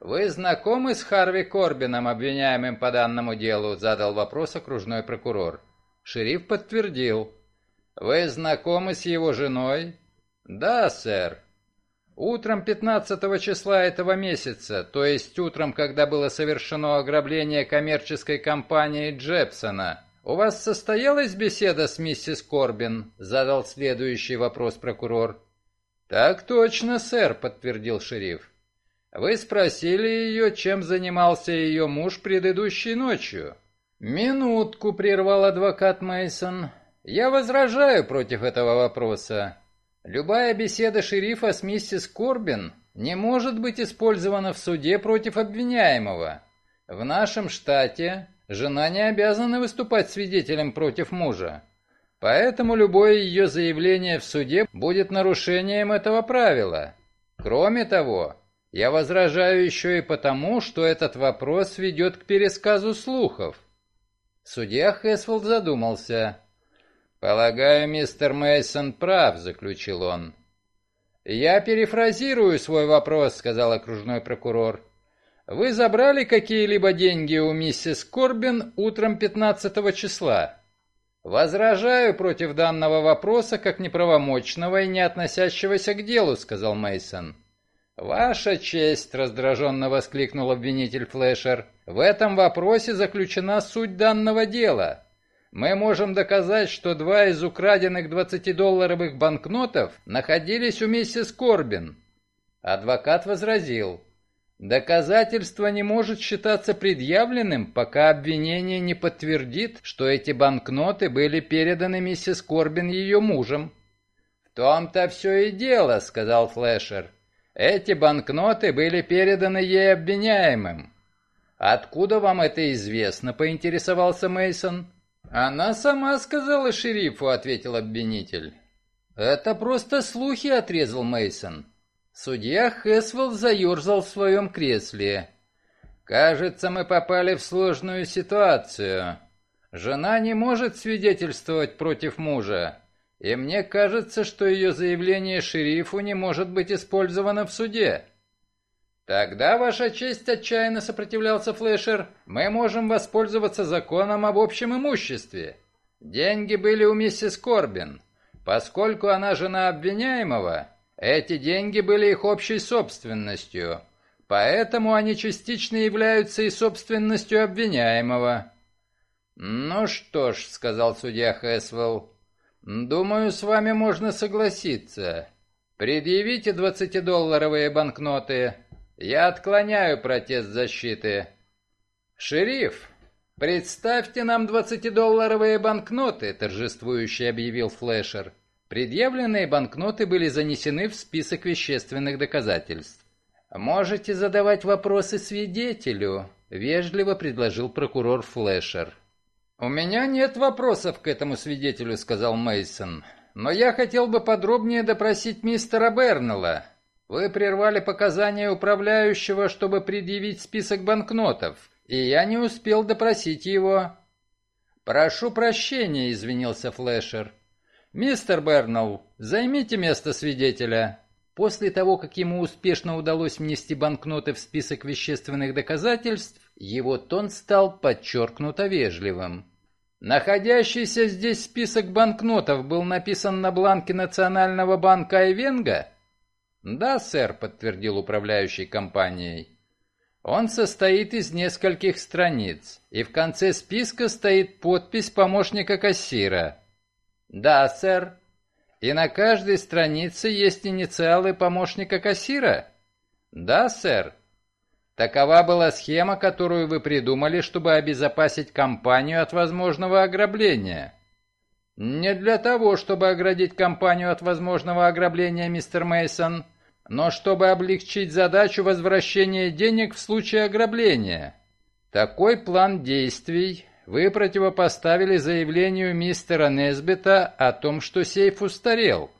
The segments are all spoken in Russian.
«Вы знакомы с Харви Корбином, обвиняемым по данному делу?» – задал вопрос окружной прокурор. Шериф подтвердил. «Вы знакомы с его женой?» «Да, сэр. Утром 15 числа этого месяца, то есть утром, когда было совершено ограбление коммерческой компании Джепсона, у вас состоялась беседа с миссис Корбин?» – задал следующий вопрос прокурор. «Так точно, сэр», – подтвердил шериф. «Вы спросили ее, чем занимался ее муж предыдущей ночью?» «Минутку», – прервал адвокат Мейсон. «Я возражаю против этого вопроса. Любая беседа шерифа с миссис Корбин не может быть использована в суде против обвиняемого. В нашем штате жена не обязана выступать свидетелем против мужа. Поэтому любое ее заявление в суде будет нарушением этого правила. Кроме того, я возражаю еще и потому, что этот вопрос ведет к пересказу слухов. Судья Хэсфилд задумался. «Полагаю, мистер Мейсон прав», — заключил он. «Я перефразирую свой вопрос», — сказал окружной прокурор. «Вы забрали какие-либо деньги у миссис Корбин утром 15 числа?» «Возражаю против данного вопроса как неправомочного и не относящегося к делу», — сказал Мейсон. «Ваша честь!» — раздраженно воскликнул обвинитель Флешер. «В этом вопросе заключена суть данного дела. Мы можем доказать, что два из украденных 20-долларовых банкнотов находились у миссис Корбин. Адвокат возразил. Доказательство не может считаться предъявленным, пока обвинение не подтвердит, что эти банкноты были переданы миссис Корбин ее мужем. «В том-то все и дело», — сказал Флешер. «Эти банкноты были переданы ей обвиняемым». «Откуда вам это известно?» — поинтересовался Мейсон. «Она сама сказала шерифу», — ответил обвинитель. «Это просто слухи», — отрезал Мейсон. Судья Хэсвелл заерзал в своем кресле. «Кажется, мы попали в сложную ситуацию. Жена не может свидетельствовать против мужа, и мне кажется, что ее заявление шерифу не может быть использовано в суде». «Тогда, Ваша честь, отчаянно сопротивлялся Флешер, мы можем воспользоваться законом об общем имуществе. Деньги были у миссис Корбин. Поскольку она жена обвиняемого, эти деньги были их общей собственностью, поэтому они частично являются и собственностью обвиняемого». «Ну что ж», — сказал судья Хэсвелл, — «думаю, с вами можно согласиться. Предъявите двадцатидолларовые банкноты». Я отклоняю протест защиты. Шериф, представьте нам двадцатидолларовые банкноты, торжествующе объявил Флешер. Предъявленные банкноты были занесены в список вещественных доказательств. «Можете задавать вопросы свидетелю», — вежливо предложил прокурор Флешер. «У меня нет вопросов к этому свидетелю», — сказал Мейсон. «Но я хотел бы подробнее допросить мистера Бернелла. Вы прервали показания управляющего, чтобы предъявить список банкнотов, и я не успел допросить его». «Прошу прощения», — извинился Флешер. «Мистер Бернелл, займите место свидетеля». После того, как ему успешно удалось внести банкноты в список вещественных доказательств, его тон стал подчеркнуто вежливым. «Находящийся здесь список банкнотов был написан на бланке Национального банка Айвенга?» «Да, сэр», — подтвердил управляющий компанией. «Он состоит из нескольких страниц, и в конце списка стоит подпись помощника кассира». «Да, сэр». «И на каждой странице есть инициалы помощника кассира?» «Да, сэр». Такова была схема, которую вы придумали, чтобы обезопасить компанию от возможного ограбления. Не для того, чтобы оградить компанию от возможного ограбления, мистер Мейсон, но чтобы облегчить задачу возвращения денег в случае ограбления. Такой план действий вы противопоставили заявлению мистера Несбита о том, что сейф устарел.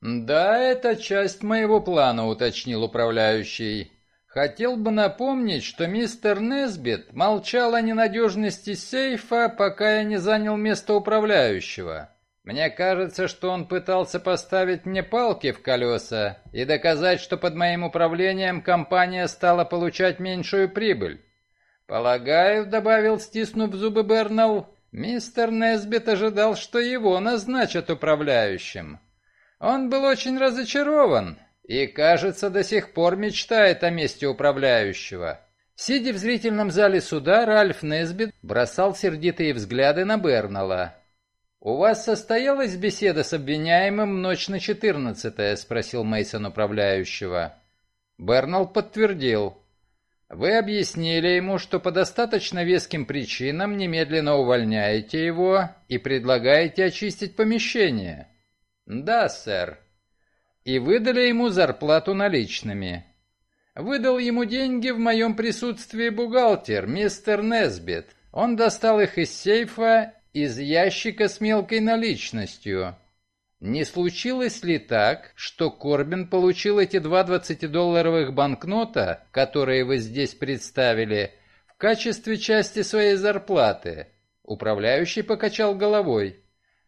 Да, это часть моего плана, уточнил управляющий. Хотел бы напомнить, что мистер Несбит молчал о ненадежности сейфа, пока я не занял место управляющего. Мне кажется, что он пытался поставить мне палки в колеса и доказать, что под моим управлением компания стала получать меньшую прибыль. Полагаю, добавил, стиснув зубы Бернелл, мистер Несбит ожидал, что его назначат управляющим. Он был очень разочарован и, кажется, до сих пор мечтает о месте управляющего. Сидя в зрительном зале суда, Ральф Несбит бросал сердитые взгляды на Бернелла. «У вас состоялась беседа с обвиняемым в ночь на 14 спросил Мейсон управляющего. Бернал подтвердил. «Вы объяснили ему, что по достаточно веским причинам немедленно увольняете его и предлагаете очистить помещение». «Да, сэр». «И выдали ему зарплату наличными». «Выдал ему деньги в моем присутствии бухгалтер, мистер Несбит. Он достал их из сейфа из ящика с мелкой наличностью. Не случилось ли так, что Корбин получил эти два 20-долларовых банкнота, которые вы здесь представили, в качестве части своей зарплаты? Управляющий покачал головой.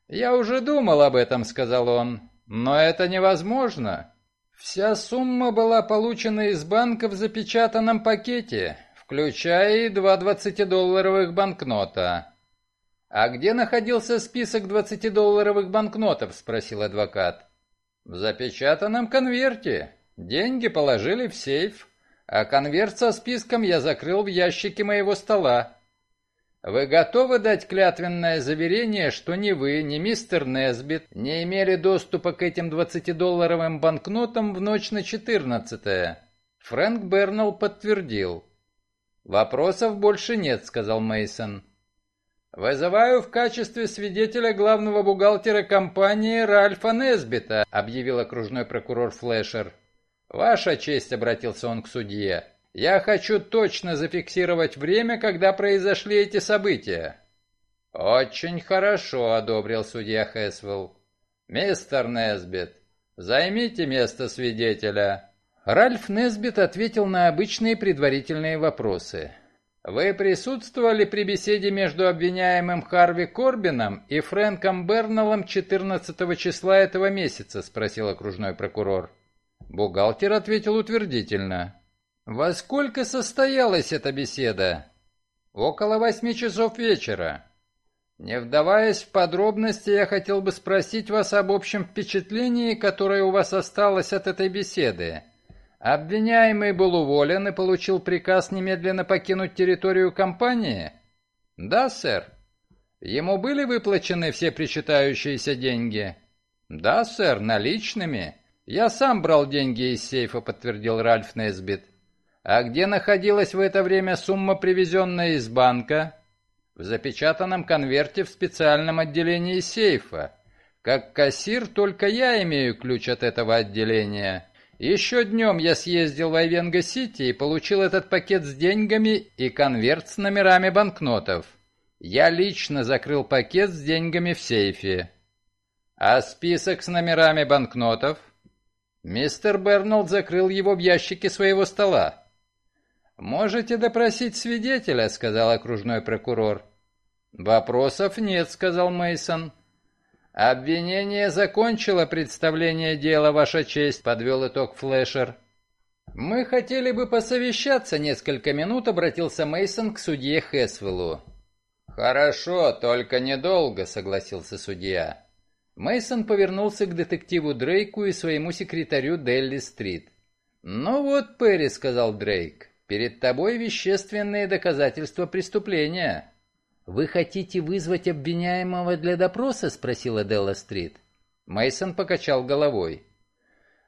«Я уже думал об этом», — сказал он, — «но это невозможно. Вся сумма была получена из банка в запечатанном пакете, включая и два 20-долларовых банкнота. «А где находился список 20-долларовых банкнотов?» – спросил адвокат. «В запечатанном конверте. Деньги положили в сейф, а конверт со списком я закрыл в ящике моего стола. Вы готовы дать клятвенное заверение, что ни вы, ни мистер Несбит не имели доступа к этим 20-долларовым банкнотам в ночь на 14-е?» Фрэнк Бернелл подтвердил. «Вопросов больше нет», — сказал Мейсон. «Вызываю в качестве свидетеля главного бухгалтера компании Ральфа Несбита», объявил окружной прокурор Флешер. «Ваша честь», — обратился он к судье, — «я хочу точно зафиксировать время, когда произошли эти события». «Очень хорошо», — одобрил судья Хэсвелл. «Мистер Несбит, займите место свидетеля». Ральф Несбит ответил на обычные предварительные вопросы. «Вы присутствовали при беседе между обвиняемым Харви Корбином и Фрэнком Берналом 14 числа этого месяца?» – спросил окружной прокурор. Бухгалтер ответил утвердительно. «Во сколько состоялась эта беседа?» «Около восьми часов вечера». Не вдаваясь в подробности, я хотел бы спросить вас об общем впечатлении, которое у вас осталось от этой беседы. Обвиняемый был уволен и получил приказ немедленно покинуть территорию компании? Да, сэр. Ему были выплачены все причитающиеся деньги? Да, сэр, наличными. Я сам брал деньги из сейфа, подтвердил Ральф Несбит. А где находилась в это время сумма, привезенная из банка? В запечатанном конверте в специальном отделении сейфа. Как кассир только я имею ключ от этого отделения. Еще днем я съездил в Айвенго-Сити и получил этот пакет с деньгами и конверт с номерами банкнотов. Я лично закрыл пакет с деньгами в сейфе. А список с номерами банкнотов? Мистер Бернолд закрыл его в ящике своего стола. «Можете допросить свидетеля», — сказал окружной прокурор. «Вопросов нет», — сказал Мейсон. «Обвинение закончило представление дела, Ваша честь», — подвел итог Флешер. «Мы хотели бы посовещаться несколько минут», — обратился Мейсон к судье Хесвеллу. «Хорошо, только недолго», — согласился судья. Мейсон повернулся к детективу Дрейку и своему секретарю Делли Стрит. «Ну вот, Перри», — сказал Дрейк, — «перед тобой вещественные доказательства преступления». «Вы хотите вызвать обвиняемого для допроса?» — спросила Делла Стрит. Мейсон покачал головой.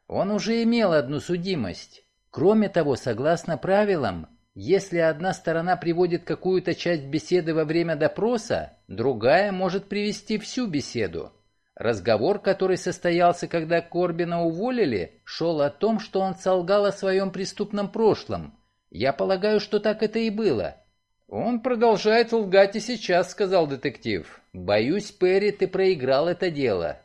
«Он уже имел одну судимость. Кроме того, согласно правилам, если одна сторона приводит какую-то часть беседы во время допроса, другая может привести всю беседу. Разговор, который состоялся, когда Корбина уволили, шел о том, что он солгал о своем преступном прошлом. Я полагаю, что так это и было. «Он продолжает лгать и сейчас», — сказал детектив. «Боюсь, Перри, ты проиграл это дело.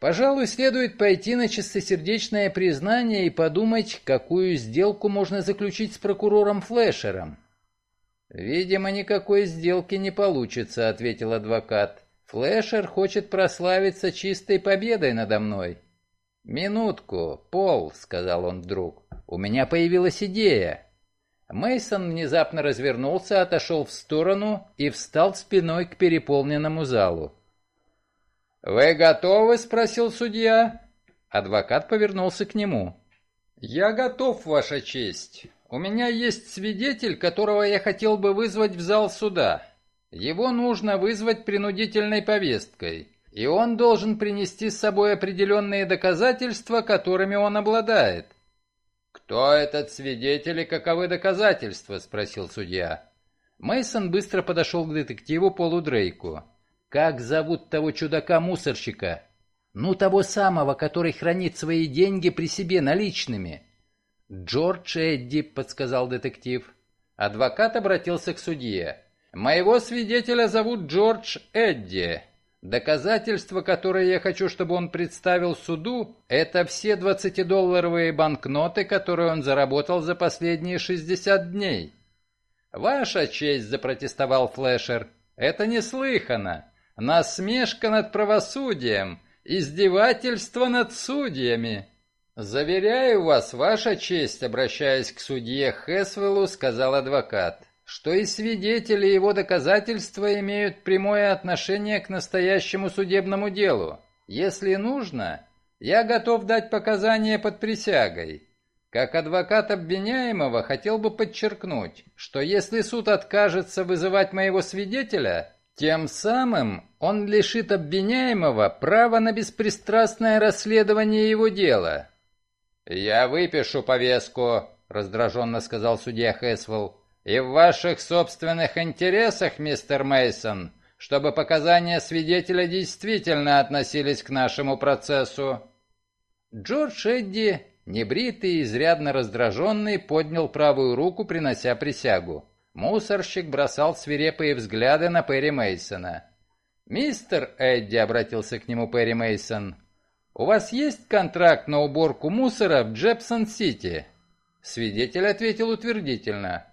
Пожалуй, следует пойти на чистосердечное признание и подумать, какую сделку можно заключить с прокурором Флешером». «Видимо, никакой сделки не получится», — ответил адвокат. Флэшер хочет прославиться чистой победой надо мной. «Минутку, Пол», — сказал он вдруг, — «у меня появилась идея». Мейсон внезапно развернулся, отошел в сторону и встал спиной к переполненному залу. «Вы готовы?» — спросил судья. Адвокат повернулся к нему. «Я готов, Ваша честь. У меня есть свидетель, которого я хотел бы вызвать в зал суда. Его нужно вызвать принудительной повесткой, и он должен принести с собой определенные доказательства, которыми он обладает. «Кто этот свидетель и каковы доказательства?» – спросил судья. Мейсон быстро подошел к детективу Полу Дрейку. «Как зовут того чудака-мусорщика?» «Ну, того самого, который хранит свои деньги при себе наличными». «Джордж Эдди», — подсказал детектив. Адвокат обратился к судье. Моего свидетеля зовут Джордж Эдди. Доказательства, которые я хочу, чтобы он представил суду, это все 20-долларовые банкноты, которые он заработал за последние 60 дней. «Ваша честь», — запротестовал Флэшер, — «это неслыханно. Насмешка над правосудием, издевательство над судьями». «Заверяю вас, ваша честь», — обращаясь к судье Хэсвеллу, сказал адвокат что и свидетели его доказательства имеют прямое отношение к настоящему судебному делу. Если нужно, я готов дать показания под присягой. Как адвокат обвиняемого хотел бы подчеркнуть, что если суд откажется вызывать моего свидетеля, тем самым он лишит обвиняемого права на беспристрастное расследование его дела. «Я выпишу повестку», — раздраженно сказал судья Хэсвелл. И в ваших собственных интересах, мистер Мейсон, чтобы показания свидетеля действительно относились к нашему процессу. Джордж Эдди, небритый и изрядно раздраженный, поднял правую руку, принося присягу. Мусорщик бросал свирепые взгляды на Перри Мейсона. «Мистер Эдди», — обратился к нему Перри Мейсон, — «у вас есть контракт на уборку мусора в Джепсон-Сити?» Свидетель ответил утвердительно.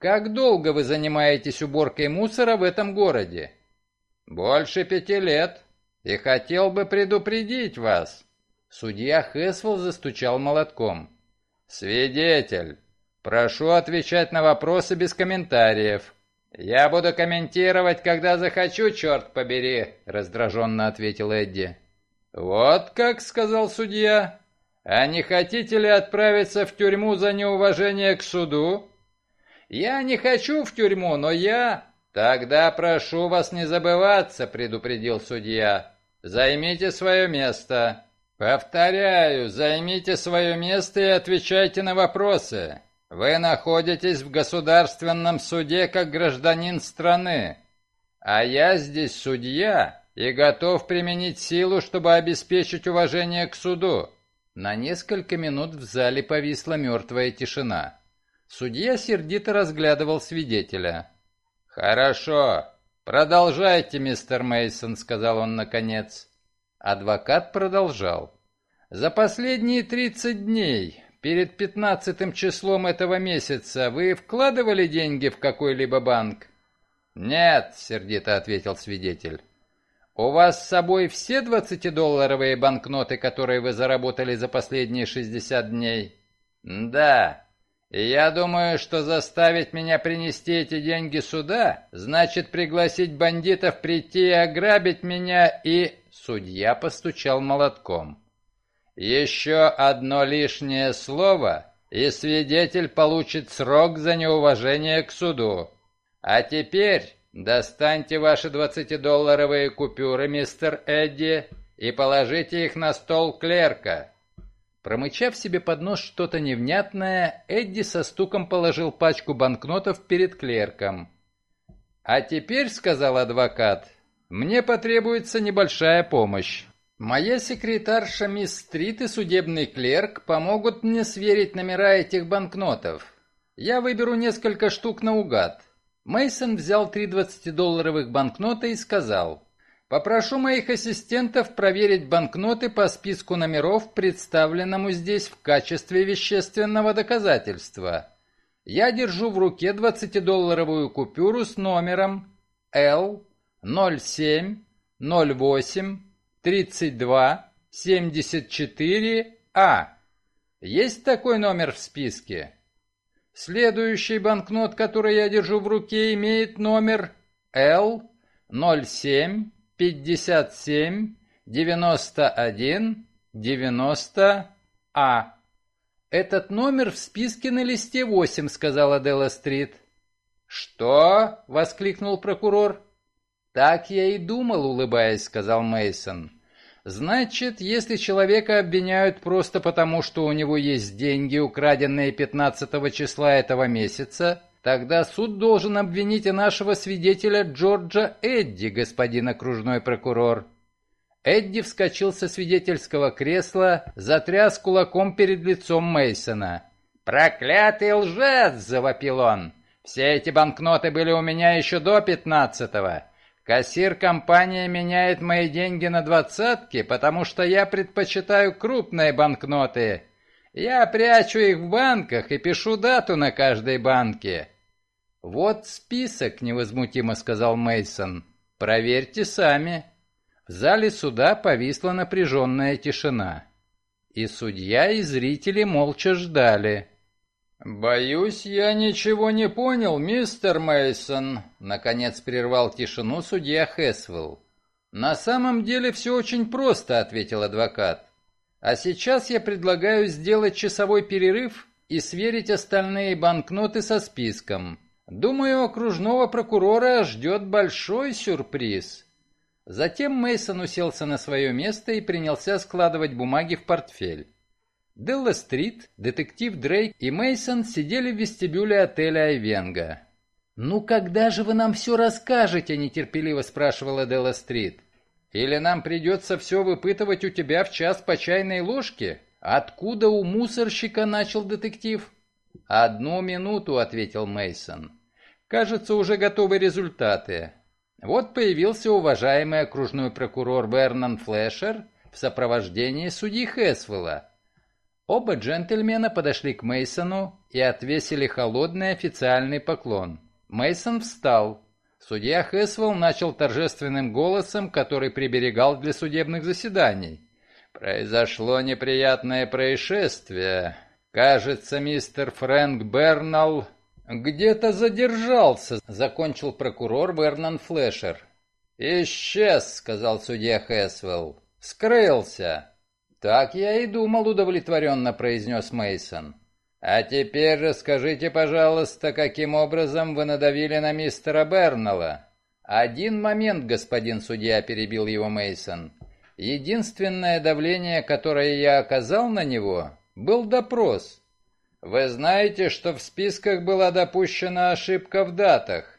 Как долго вы занимаетесь уборкой мусора в этом городе? Больше пяти лет. И хотел бы предупредить вас. Судья Хэсвелл застучал молотком. Свидетель, прошу отвечать на вопросы без комментариев. Я буду комментировать, когда захочу, черт побери, раздраженно ответил Эдди. Вот как, сказал судья. А не хотите ли отправиться в тюрьму за неуважение к суду? «Я не хочу в тюрьму, но я...» «Тогда прошу вас не забываться», — предупредил судья. «Займите свое место». «Повторяю, займите свое место и отвечайте на вопросы. Вы находитесь в государственном суде как гражданин страны, а я здесь судья и готов применить силу, чтобы обеспечить уважение к суду». На несколько минут в зале повисла мертвая тишина. Судья сердито разглядывал свидетеля. «Хорошо. Продолжайте, мистер Мейсон, сказал он наконец. Адвокат продолжал. «За последние 30 дней, перед пятнадцатым числом этого месяца, вы вкладывали деньги в какой-либо банк?» «Нет», — сердито ответил свидетель. «У вас с собой все двадцатидолларовые банкноты, которые вы заработали за последние 60 дней?» «Да». Я думаю, что заставить меня принести эти деньги сюда, значит пригласить бандитов прийти и ограбить меня и...» Судья постучал молотком. «Еще одно лишнее слово, и свидетель получит срок за неуважение к суду. А теперь достаньте ваши двадцатидолларовые купюры, мистер Эдди, и положите их на стол клерка. Промычав себе под нос что-то невнятное, Эдди со стуком положил пачку банкнотов перед клерком. «А теперь, — сказал адвокат, — мне потребуется небольшая помощь. Моя секретарша мисс Стрит и судебный клерк помогут мне сверить номера этих банкнотов. Я выберу несколько штук наугад». Мейсон взял три двадцатидолларовых банкнота и сказал — Попрошу моих ассистентов проверить банкноты по списку номеров, представленному здесь в качестве вещественного доказательства. Я держу в руке 20-долларовую купюру с номером L07 08 32 74 А. Есть такой номер в списке? Следующий банкнот, который я держу в руке, имеет номер L 07 57 91 90 А. Этот номер в списке на листе 8, сказала Делла Стрит. Что? воскликнул прокурор. Так я и думал, улыбаясь, сказал Мейсон. Значит, если человека обвиняют просто потому, что у него есть деньги, украденные 15 числа этого месяца, тогда суд должен обвинить нашего свидетеля Джорджа Эдди, господин окружной прокурор. Эдди вскочил со свидетельского кресла, затряс кулаком перед лицом Мейсона. «Проклятый лжец!» — завопил он. «Все эти банкноты были у меня еще до пятнадцатого. Кассир компании меняет мои деньги на двадцатки, потому что я предпочитаю крупные банкноты. Я прячу их в банках и пишу дату на каждой банке. Вот список, невозмутимо сказал Мейсон. Проверьте сами. В зале суда повисла напряженная тишина. И судья, и зрители молча ждали. «Боюсь, я ничего не понял, мистер Мейсон. наконец прервал тишину судья Хэсвелл. «На самом деле все очень просто», — ответил адвокат. «А сейчас я предлагаю сделать часовой перерыв и сверить остальные банкноты со списком. Думаю, окружного прокурора ждет большой сюрприз». Затем Мейсон уселся на свое место и принялся складывать бумаги в портфель. Делла Стрит, детектив Дрейк и Мейсон сидели в вестибюле отеля Айвенга. «Ну когда же вы нам все расскажете?» – нетерпеливо спрашивала Делла Стрит. «Или нам придется все выпытывать у тебя в час по чайной ложке? Откуда у мусорщика начал детектив?» «Одну минуту», – ответил Мейсон. «Кажется, уже готовы результаты. Вот появился уважаемый окружной прокурор Бернан Флешер в сопровождении судьи Хесвелла. Оба джентльмена подошли к Мейсону и отвесили холодный официальный поклон. Мейсон встал. Судья Хэсвелл начал торжественным голосом, который приберегал для судебных заседаний. «Произошло неприятное происшествие. Кажется, мистер Фрэнк Бернал где-то задержался», — закончил прокурор Бернан Флешер. «Исчез», — сказал судья Хэсвелл. «Скрылся». «Так я и думал», — удовлетворенно произнес Мейсон. «А теперь расскажите, пожалуйста, каким образом вы надавили на мистера Бернелла?» «Один момент, господин судья», — перебил его Мейсон. «Единственное давление, которое я оказал на него, был допрос. Вы знаете, что в списках была допущена ошибка в датах?»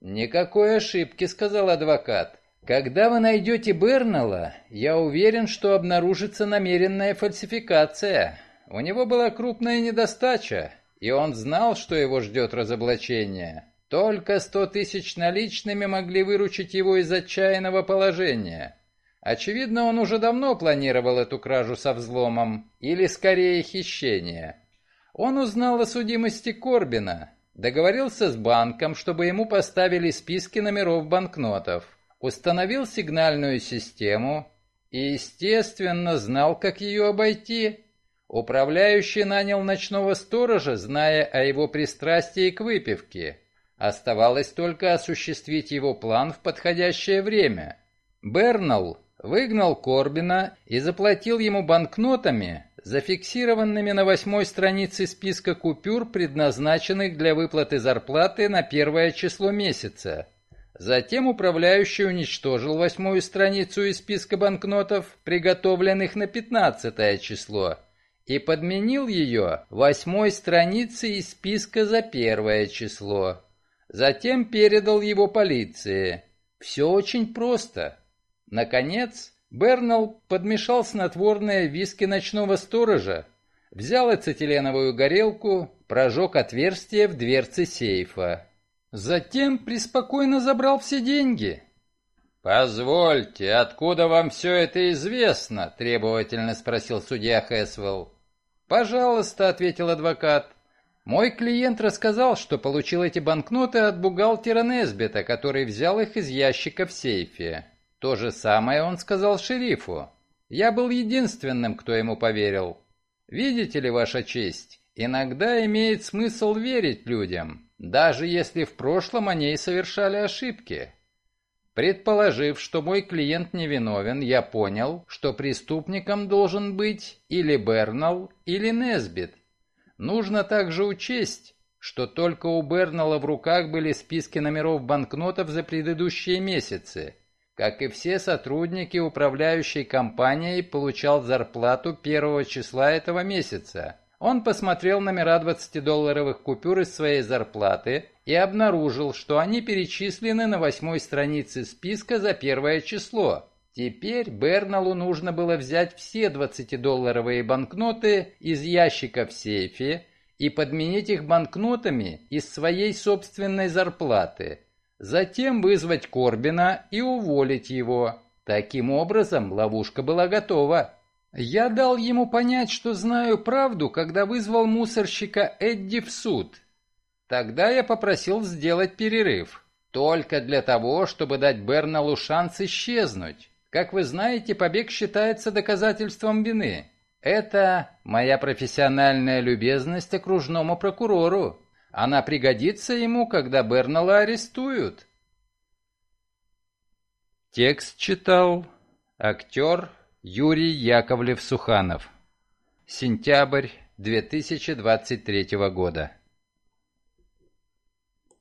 «Никакой ошибки», — сказал адвокат. Когда вы найдете Бернелла, я уверен, что обнаружится намеренная фальсификация. У него была крупная недостача, и он знал, что его ждет разоблачение. Только сто тысяч наличными могли выручить его из отчаянного положения. Очевидно, он уже давно планировал эту кражу со взломом, или скорее хищение. Он узнал о судимости Корбина, договорился с банком, чтобы ему поставили списки номеров банкнотов установил сигнальную систему и, естественно, знал, как ее обойти. Управляющий нанял ночного сторожа, зная о его пристрастии к выпивке. Оставалось только осуществить его план в подходящее время. Бернал выгнал Корбина и заплатил ему банкнотами, зафиксированными на восьмой странице списка купюр, предназначенных для выплаты зарплаты на первое число месяца. Затем управляющий уничтожил восьмую страницу из списка банкнотов, приготовленных на пятнадцатое число, и подменил ее восьмой страницей из списка за первое число. Затем передал его полиции. Все очень просто. Наконец, Бернал подмешал снотворное виски ночного сторожа, взял ацетиленовую горелку, прожег отверстие в дверце сейфа. Затем преспокойно забрал все деньги. «Позвольте, откуда вам все это известно?» – требовательно спросил судья Хэсвелл. «Пожалуйста», – ответил адвокат. «Мой клиент рассказал, что получил эти банкноты от бухгалтера Несбета, который взял их из ящика в сейфе. То же самое он сказал шерифу. Я был единственным, кто ему поверил. Видите ли, Ваша честь, иногда имеет смысл верить людям, даже если в прошлом они и совершали ошибки. Предположив, что мой клиент невиновен, я понял, что преступником должен быть или Бернал, или Несбит. Нужно также учесть, что только у Бернала в руках были списки номеров банкнотов за предыдущие месяцы. Как и все сотрудники управляющей компанией, получал зарплату первого числа этого месяца. Он посмотрел номера 20-долларовых купюр из своей зарплаты и обнаружил, что они перечислены на восьмой странице списка за первое число. Теперь Берналу нужно было взять все 20-долларовые банкноты из ящика в сейфе и подменить их банкнотами из своей собственной зарплаты. Затем вызвать Корбина и уволить его. Таким образом, ловушка была готова. Я дал ему понять, что знаю правду, когда вызвал мусорщика Эдди в суд. Тогда я попросил сделать перерыв. Только для того, чтобы дать Берналу шанс исчезнуть. Как вы знаете, побег считается доказательством вины. Это моя профессиональная любезность окружному прокурору. Она пригодится ему, когда Бернала арестуют. Текст читал актер Юрий Яковлев-Суханов. Сентябрь 2023 года.